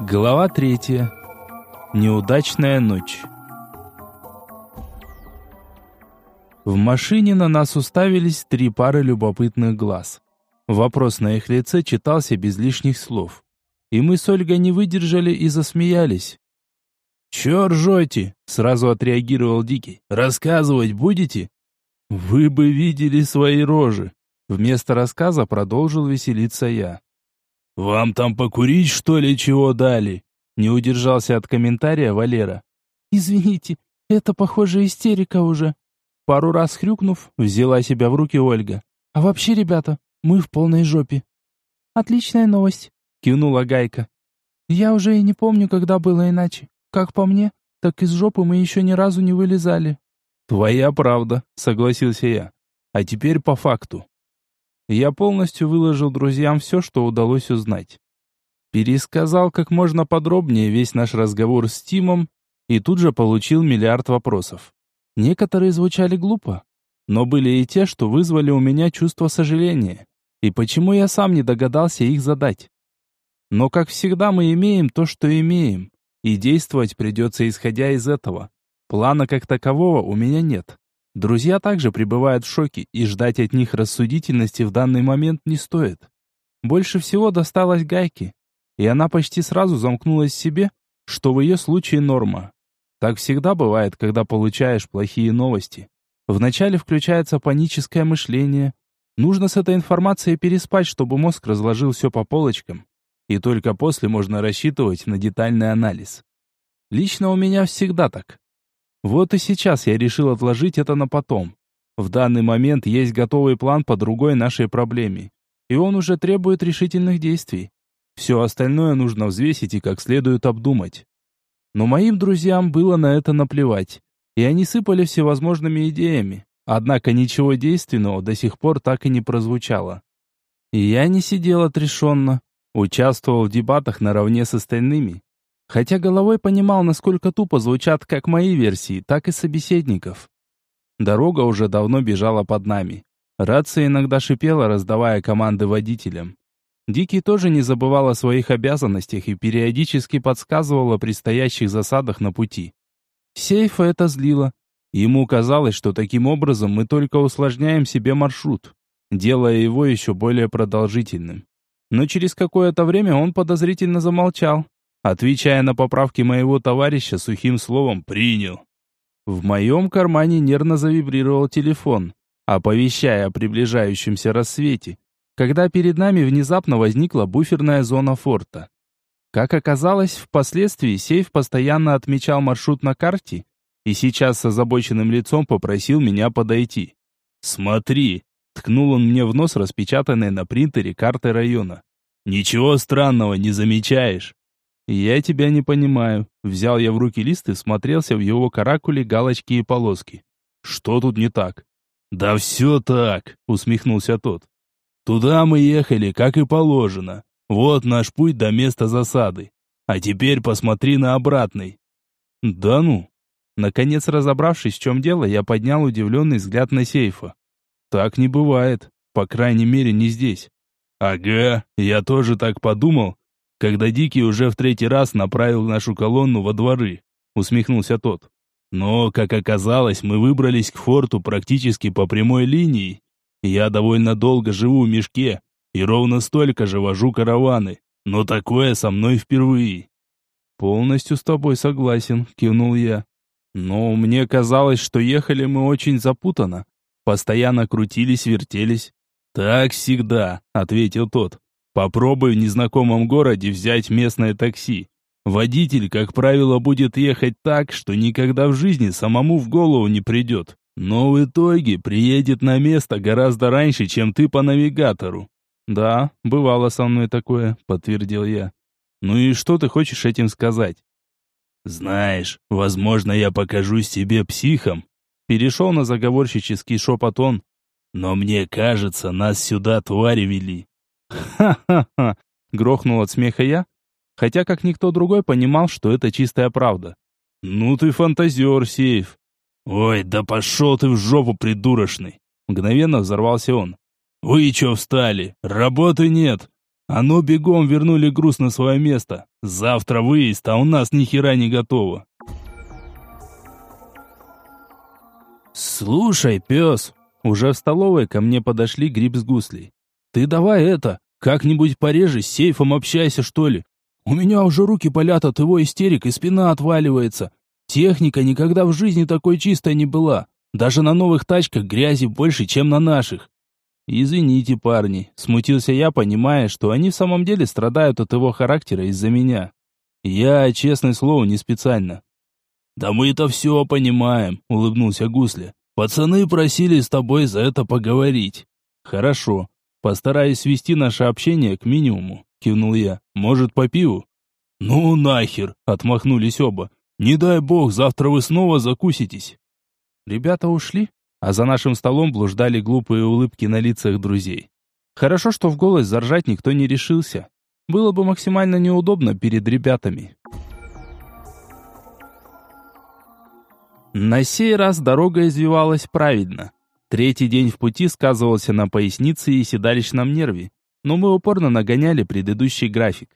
Глава третья. Неудачная ночь. В машине на нас уставились три пары любопытных глаз. Вопрос на их лице читался без лишних слов. И мы с Ольгой не выдержали и засмеялись. «Чё ржете?» — сразу отреагировал Дикий. «Рассказывать будете?» «Вы бы видели свои рожи!» Вместо рассказа продолжил веселиться я. «Вам там покурить, что ли, чего дали?» Не удержался от комментария Валера. «Извините, это, похоже, истерика уже». Пару раз хрюкнув, взяла себя в руки Ольга. «А вообще, ребята, мы в полной жопе». «Отличная новость», — кивнула Гайка. «Я уже и не помню, когда было иначе. Как по мне, так из жопы мы еще ни разу не вылезали». «Твоя правда», — согласился я. «А теперь по факту я полностью выложил друзьям все, что удалось узнать. Пересказал как можно подробнее весь наш разговор с Тимом и тут же получил миллиард вопросов. Некоторые звучали глупо, но были и те, что вызвали у меня чувство сожаления. И почему я сам не догадался их задать? Но, как всегда, мы имеем то, что имеем, и действовать придется исходя из этого. Плана как такового у меня нет. Друзья также пребывают в шоке, и ждать от них рассудительности в данный момент не стоит. Больше всего досталось Гайке, и она почти сразу замкнулась в себе, что в ее случае норма. Так всегда бывает, когда получаешь плохие новости. Вначале включается паническое мышление. Нужно с этой информацией переспать, чтобы мозг разложил все по полочкам. И только после можно рассчитывать на детальный анализ. Лично у меня всегда так. Вот и сейчас я решил отложить это на потом. В данный момент есть готовый план по другой нашей проблеме, и он уже требует решительных действий. Все остальное нужно взвесить и как следует обдумать. Но моим друзьям было на это наплевать, и они сыпали всевозможными идеями, однако ничего действенного до сих пор так и не прозвучало. И я не сидел отрешенно, участвовал в дебатах наравне с остальными, Хотя головой понимал, насколько тупо звучат как мои версии, так и собеседников. Дорога уже давно бежала под нами. Рация иногда шипела, раздавая команды водителям. Дикий тоже не забывал о своих обязанностях и периодически подсказывал о предстоящих засадах на пути. Сейфа это злило. Ему казалось, что таким образом мы только усложняем себе маршрут, делая его еще более продолжительным. Но через какое-то время он подозрительно замолчал, отвечая на поправки моего товарища сухим словом «принял». В моем кармане нервно завибрировал телефон, оповещая о приближающемся рассвете, когда перед нами внезапно возникла буферная зона форта. Как оказалось, впоследствии сейф постоянно отмечал маршрут на карте и сейчас с озабоченным лицом попросил меня подойти. «Смотри!» — ткнул он мне в нос распечатанной на принтере карты района. «Ничего странного не замечаешь?» «Я тебя не понимаю». Взял я в руки лист и смотрелся в его каракуле, галочки и полоски. «Что тут не так?» «Да все так», — усмехнулся тот. «Туда мы ехали, как и положено. Вот наш путь до места засады. А теперь посмотри на обратный». «Да ну?» Наконец, разобравшись, в чем дело, я поднял удивленный взгляд на сейфа. «Так не бывает. По крайней мере, не здесь». «Ага, я тоже так подумал, когда Дикий уже в третий раз направил нашу колонну во дворы», — усмехнулся тот. «Но, как оказалось, мы выбрались к форту практически по прямой линии. Я довольно долго живу в мешке и ровно столько же вожу караваны, но такое со мной впервые». «Полностью с тобой согласен», — кивнул я. «Но мне казалось, что ехали мы очень запутанно. Постоянно крутились, вертелись». «Так всегда», — ответил тот. Попробуй в незнакомом городе взять местное такси. Водитель, как правило, будет ехать так, что никогда в жизни самому в голову не придет. Но в итоге приедет на место гораздо раньше, чем ты по навигатору. Да, бывало со мной такое, подтвердил я. Ну и что ты хочешь этим сказать? Знаешь, возможно, я покажусь тебе психом. Перешел на заговорщический шепот он. Но мне кажется, нас сюда твари вели. «Ха-ха-ха!» — грохнул от смеха я, хотя как никто другой понимал, что это чистая правда. «Ну ты фантазер, Сейф!» «Ой, да пошел ты в жопу, придурочный!» Мгновенно взорвался он. «Вы чё встали? Работы нет! А ну бегом вернули груз на свое место. Завтра выезд, а у нас ни хера не готово. Слушай, пес, уже в столовой ко мне подошли гриб с гуслей. Ты давай это, как-нибудь пореже с сейфом общайся, что ли. У меня уже руки болят от его истерик и спина отваливается. Техника никогда в жизни такой чистой не была. Даже на новых тачках грязи больше, чем на наших. Извините, парни, смутился я, понимая, что они в самом деле страдают от его характера из-за меня. Я, честное слово, не специально. Да мы это все понимаем, улыбнулся Гусля. Пацаны просили с тобой за это поговорить. Хорошо. Постараюсь свести наше общение к минимуму, кивнул я. Может, по пиву? Ну нахер, отмахнулись оба. Не дай бог, завтра вы снова закуситесь. Ребята ушли, а за нашим столом блуждали глупые улыбки на лицах друзей. Хорошо, что в голос заржать никто не решился. Было бы максимально неудобно перед ребятами. На сей раз дорога извивалась правильно. Третий день в пути сказывался на пояснице и седалищном нерве, но мы упорно нагоняли предыдущий график.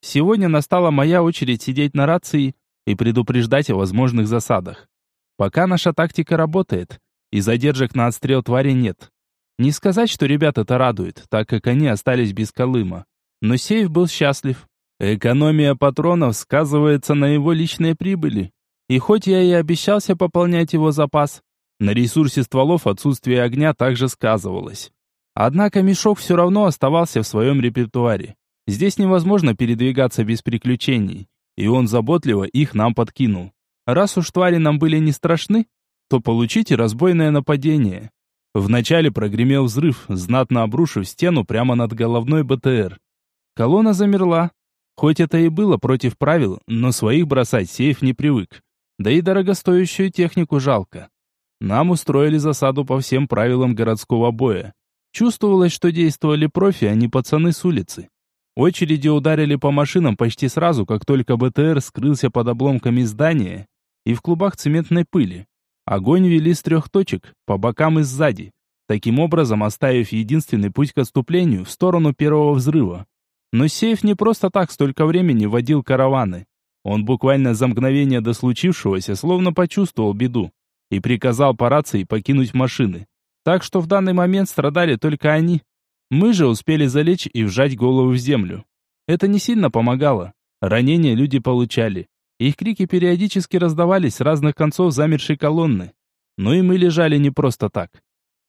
Сегодня настала моя очередь сидеть на рации и предупреждать о возможных засадах. Пока наша тактика работает, и задержек на отстрел твари нет. Не сказать, что ребят это радует, так как они остались без Колыма. Но сейф был счастлив. Экономия патронов сказывается на его личной прибыли. И хоть я и обещался пополнять его запас, на ресурсе стволов отсутствие огня также сказывалось. Однако мешок все равно оставался в своем репертуаре. Здесь невозможно передвигаться без приключений и он заботливо их нам подкинул. Раз уж твари нам были не страшны, то получите разбойное нападение. Вначале прогремел взрыв, знатно обрушив стену прямо над головной БТР. Колонна замерла. Хоть это и было против правил, но своих бросать сейф не привык. Да и дорогостоящую технику жалко. Нам устроили засаду по всем правилам городского боя. Чувствовалось, что действовали профи, а не пацаны с улицы. Очереди ударили по машинам почти сразу, как только БТР скрылся под обломками здания и в клубах цементной пыли. Огонь вели с трех точек, по бокам и сзади, таким образом оставив единственный путь к отступлению в сторону первого взрыва. Но сейф не просто так столько времени водил караваны. Он буквально за мгновение до случившегося словно почувствовал беду и приказал по рации покинуть машины. Так что в данный момент страдали только они, мы же успели залечь и вжать голову в землю. Это не сильно помогало. Ранения люди получали. Их крики периодически раздавались с разных концов замершей колонны. Но и мы лежали не просто так.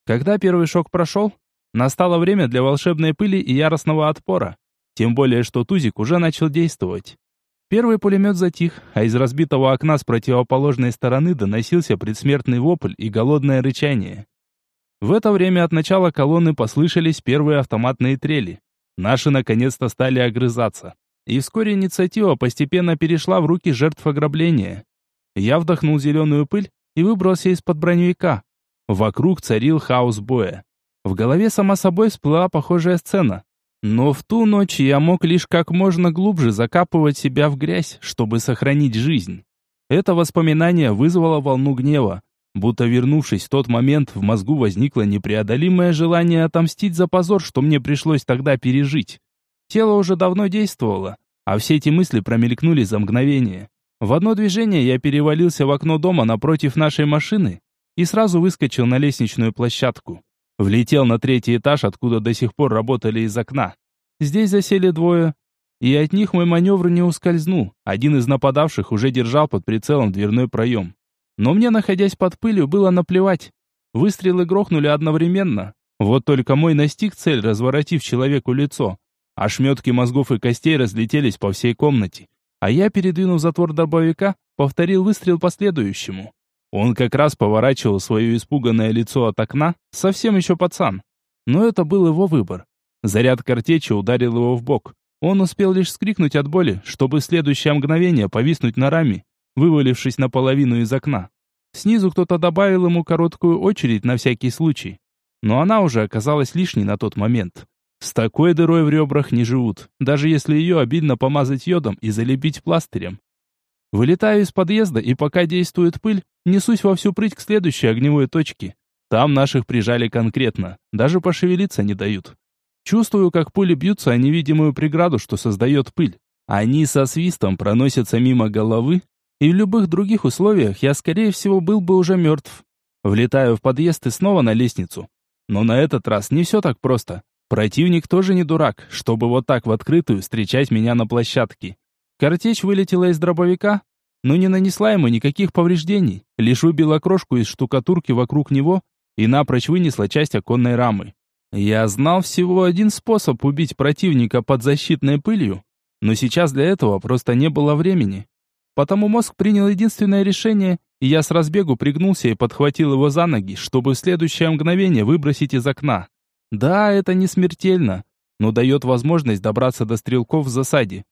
Когда первый шок прошел, настало время для волшебной пыли и яростного отпора. Тем более, что Тузик уже начал действовать. Первый пулемет затих, а из разбитого окна с противоположной стороны доносился предсмертный вопль и голодное рычание. В это время от начала колонны послышались первые автоматные трели. Наши наконец-то стали огрызаться. И вскоре инициатива постепенно перешла в руки жертв ограбления. Я вдохнул зеленую пыль и выбрался из-под броневика. Вокруг царил хаос боя. В голове сама собой всплыла похожая сцена. Но в ту ночь я мог лишь как можно глубже закапывать себя в грязь, чтобы сохранить жизнь. Это воспоминание вызвало волну гнева, Будто вернувшись в тот момент, в мозгу возникло непреодолимое желание отомстить за позор, что мне пришлось тогда пережить. Тело уже давно действовало, а все эти мысли промелькнули за мгновение. В одно движение я перевалился в окно дома напротив нашей машины и сразу выскочил на лестничную площадку. Влетел на третий этаж, откуда до сих пор работали из окна. Здесь засели двое, и от них мой маневр не ускользнул. Один из нападавших уже держал под прицелом дверной проем. Но мне, находясь под пылью, было наплевать. Выстрелы грохнули одновременно. Вот только мой настиг цель, разворотив человеку лицо. Ошметки мозгов и костей разлетелись по всей комнате. А я, передвинув затвор дробовика, повторил выстрел последующему. Он как раз поворачивал свое испуганное лицо от окна, совсем еще пацан. Но это был его выбор. Заряд картечи ударил его в бок. Он успел лишь скрикнуть от боли, чтобы в следующее мгновение повиснуть на раме вывалившись наполовину из окна. Снизу кто-то добавил ему короткую очередь на всякий случай. Но она уже оказалась лишней на тот момент. С такой дырой в ребрах не живут, даже если ее обильно помазать йодом и залепить пластырем. Вылетаю из подъезда, и пока действует пыль, несусь во всю прыть к следующей огневой точке. Там наших прижали конкретно, даже пошевелиться не дают. Чувствую, как пули бьются о невидимую преграду, что создает пыль. Они со свистом проносятся мимо головы, и в любых других условиях я, скорее всего, был бы уже мертв. Влетаю в подъезд и снова на лестницу. Но на этот раз не все так просто. Противник тоже не дурак, чтобы вот так в открытую встречать меня на площадке. Картечь вылетела из дробовика, но не нанесла ему никаких повреждений, лишь выбила крошку из штукатурки вокруг него и напрочь вынесла часть оконной рамы. Я знал всего один способ убить противника под защитной пылью, но сейчас для этого просто не было времени. Потому мозг принял единственное решение, и я с разбегу пригнулся и подхватил его за ноги, чтобы в следующее мгновение выбросить из окна. Да, это не смертельно, но дает возможность добраться до стрелков в засаде.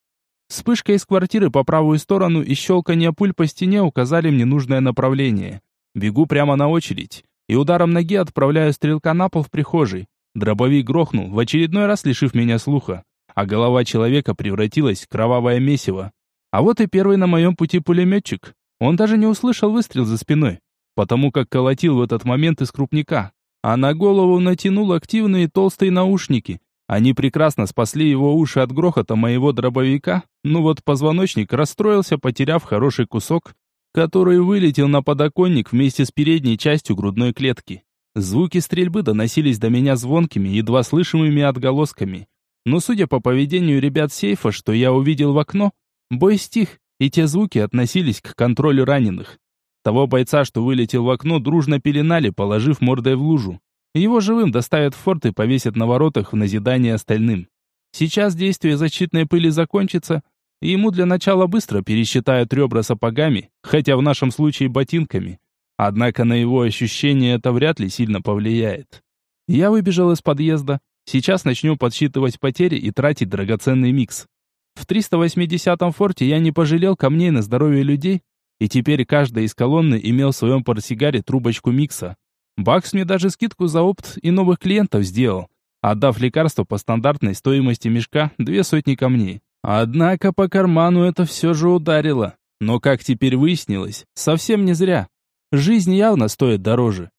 Вспышка из квартиры по правую сторону и щелканье пуль по стене указали мне нужное направление. Бегу прямо на очередь и ударом ноги отправляю стрелка на пол в прихожей. Дробовик грохнул, в очередной раз лишив меня слуха, а голова человека превратилась в кровавое месиво. А вот и первый на моем пути пулеметчик. Он даже не услышал выстрел за спиной, потому как колотил в этот момент из крупника. А на голову натянул активные толстые наушники. Они прекрасно спасли его уши от грохота моего дробовика, ну вот позвоночник расстроился, потеряв хороший кусок, который вылетел на подоконник вместе с передней частью грудной клетки. Звуки стрельбы доносились до меня звонкими, едва слышимыми отголосками. Но судя по поведению ребят сейфа, что я увидел в окно, бой стих, и те звуки относились к контролю раненых. Того бойца, что вылетел в окно, дружно пеленали, положив мордой в лужу. Его живым доставят в форт и повесят на воротах в назидание остальным. Сейчас действие защитной пыли закончится, и ему для начала быстро пересчитают ребра сапогами, хотя в нашем случае ботинками. Однако на его ощущения это вряд ли сильно повлияет. Я выбежал из подъезда. Сейчас начнем подсчитывать потери и тратить драгоценный микс. В 380-м форте я не пожалел камней на здоровье людей, и теперь каждый из колонны имел в своем портсигаре трубочку микса. Бакс мне даже скидку за опт и новых клиентов сделал, отдав лекарство по стандартной стоимости мешка две сотни камней. Однако по карману это все же ударило. Но, как теперь выяснилось, совсем не зря. Жизнь явно стоит дороже.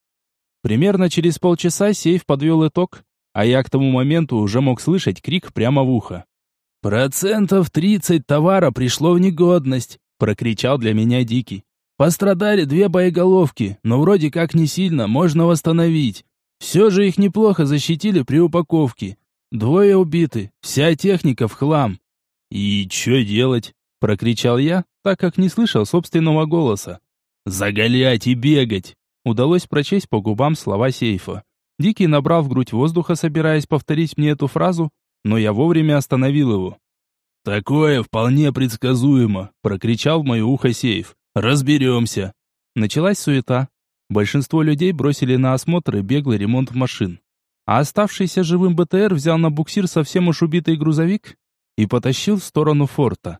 Примерно через полчаса сейф подвел итог, а я к тому моменту уже мог слышать крик прямо в ухо. «Процентов тридцать товара пришло в негодность», — прокричал для меня Дикий. «Пострадали две боеголовки, но вроде как не сильно, можно восстановить. Все же их неплохо защитили при упаковке. Двое убиты, вся техника в хлам». «И что делать?» — прокричал я, так как не слышал собственного голоса. «Заголять и бегать!» Удалось прочесть по губам слова сейфа. Дикий набрал в грудь воздуха, собираясь повторить мне эту фразу, но я вовремя остановил его. «Такое вполне предсказуемо», — прокричал в мое ухо сейф. «Разберемся». Началась суета. Большинство людей бросили на осмотр и беглый ремонт машин. А оставшийся живым БТР взял на буксир совсем уж убитый грузовик и потащил в сторону форта.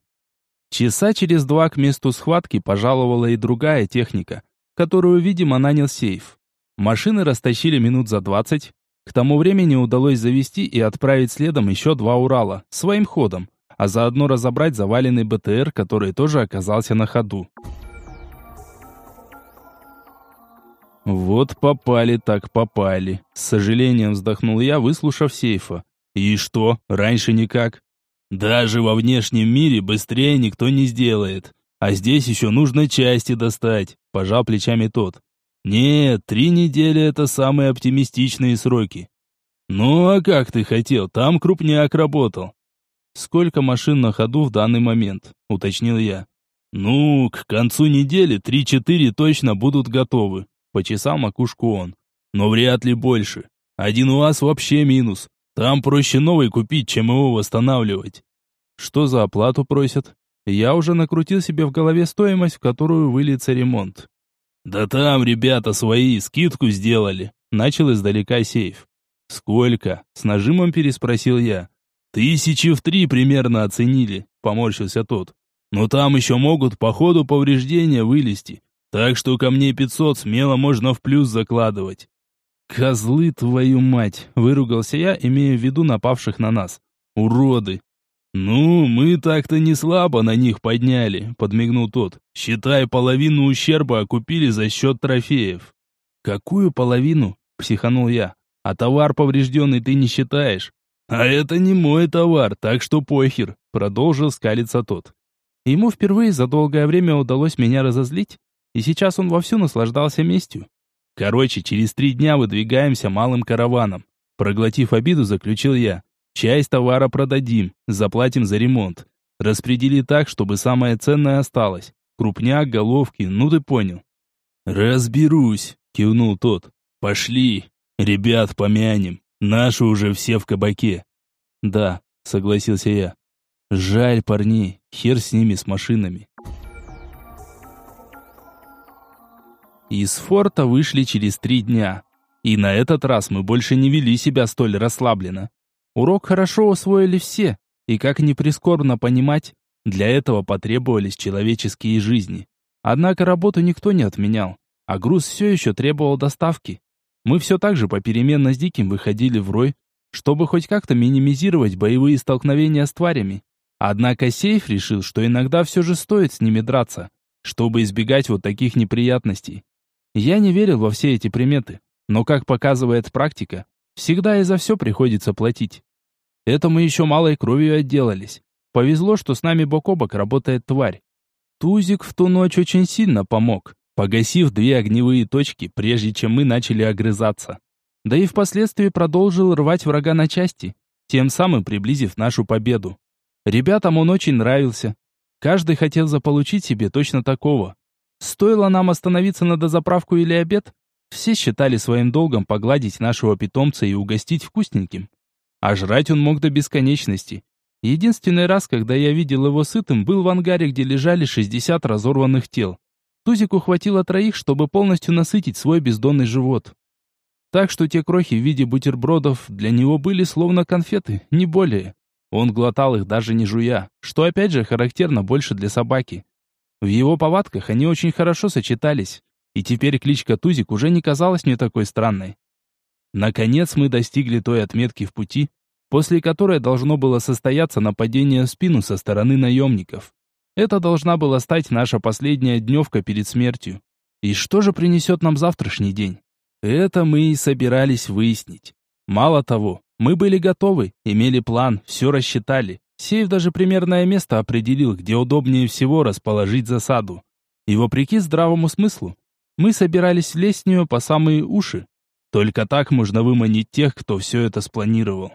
Часа через два к месту схватки пожаловала и другая техника, которую, видимо, нанял сейф. Машины растащили минут за двадцать. К тому времени удалось завести и отправить следом еще два Урала, своим ходом, а заодно разобрать заваленный БТР, который тоже оказался на ходу. Вот попали так попали. С сожалением вздохнул я, выслушав сейфа. И что, раньше никак? Даже во внешнем мире быстрее никто не сделает. А здесь еще нужно части достать, пожал плечами тот. Нет, три недели это самые оптимистичные сроки. Ну а как ты хотел, там крупняк работал. Сколько машин на ходу в данный момент, уточнил я. Ну, к концу недели три-четыре точно будут готовы, почесал макушку он. Но вряд ли больше. Один у вас вообще минус. Там проще новый купить, чем его восстанавливать. Что за оплату просят? Я уже накрутил себе в голове стоимость, в которую выльется ремонт. Да там ребята свои скидку сделали. Начал издалека сейф. Сколько? С нажимом переспросил я. Тысячи в три примерно оценили, поморщился тот. Но там еще могут по ходу повреждения вылезти. Так что ко мне пятьсот смело можно в плюс закладывать. «Козлы, твою мать!» — выругался я, имея в виду напавших на нас. «Уроды!» «Ну, мы так-то не слабо на них подняли», — подмигнул тот. «Считай, половину ущерба окупили за счет трофеев». «Какую половину?» — психанул я. «А товар поврежденный ты не считаешь?» «А это не мой товар, так что похер», — продолжил скалиться тот. Ему впервые за долгое время удалось меня разозлить, и сейчас он вовсю наслаждался местью. Короче, через три дня выдвигаемся малым караваном. Проглотив обиду, заключил я. Часть товара продадим, заплатим за ремонт. Распредели так, чтобы самое ценное осталось. Крупняк, головки, ну ты понял. Разберусь, кивнул тот. Пошли, ребят помянем. Наши уже все в кабаке. Да, согласился я. Жаль парней, хер с ними, с машинами. Из форта вышли через три дня. И на этот раз мы больше не вели себя столь расслабленно. Урок хорошо усвоили все, и как ни прискорбно понимать, для этого потребовались человеческие жизни. Однако работу никто не отменял, а груз все еще требовал доставки. Мы все так же попеременно с Диким выходили в рой, чтобы хоть как-то минимизировать боевые столкновения с тварями. Однако Сейф решил, что иногда все же стоит с ними драться, чтобы избегать вот таких неприятностей. Я не верил во все эти приметы, но, как показывает практика, всегда и за все приходится платить. Это мы еще малой кровью отделались. Повезло, что с нами бок о бок работает тварь. Тузик в ту ночь очень сильно помог, погасив две огневые точки, прежде чем мы начали огрызаться. Да и впоследствии продолжил рвать врага на части, тем самым приблизив нашу победу. Ребятам он очень нравился. Каждый хотел заполучить себе точно такого. Стоило нам остановиться на дозаправку или обед, все считали своим долгом погладить нашего питомца и угостить вкусненьким. А жрать он мог до бесконечности. Единственный раз, когда я видел его сытым, был в ангаре, где лежали 60 разорванных тел. Тузику хватило троих, чтобы полностью насытить свой бездонный живот. Так что те крохи в виде бутербродов для него были словно конфеты, не более. Он глотал их даже не жуя, что опять же характерно больше для собаки. В его повадках они очень хорошо сочетались, и теперь кличка Тузик уже не казалась мне такой странной. Наконец мы достигли той отметки в пути, после которой должно было состояться нападение в спину со стороны наемников. Это должна была стать наша последняя дневка перед смертью. И что же принесет нам завтрашний день? Это мы и собирались выяснить. Мало того, мы были готовы, имели план, все рассчитали. Сейф даже примерное место определил, где удобнее всего расположить засаду. И вопреки здравому смыслу, мы собирались лезть в нее по самые уши, только так можно выманить тех, кто все это спланировал.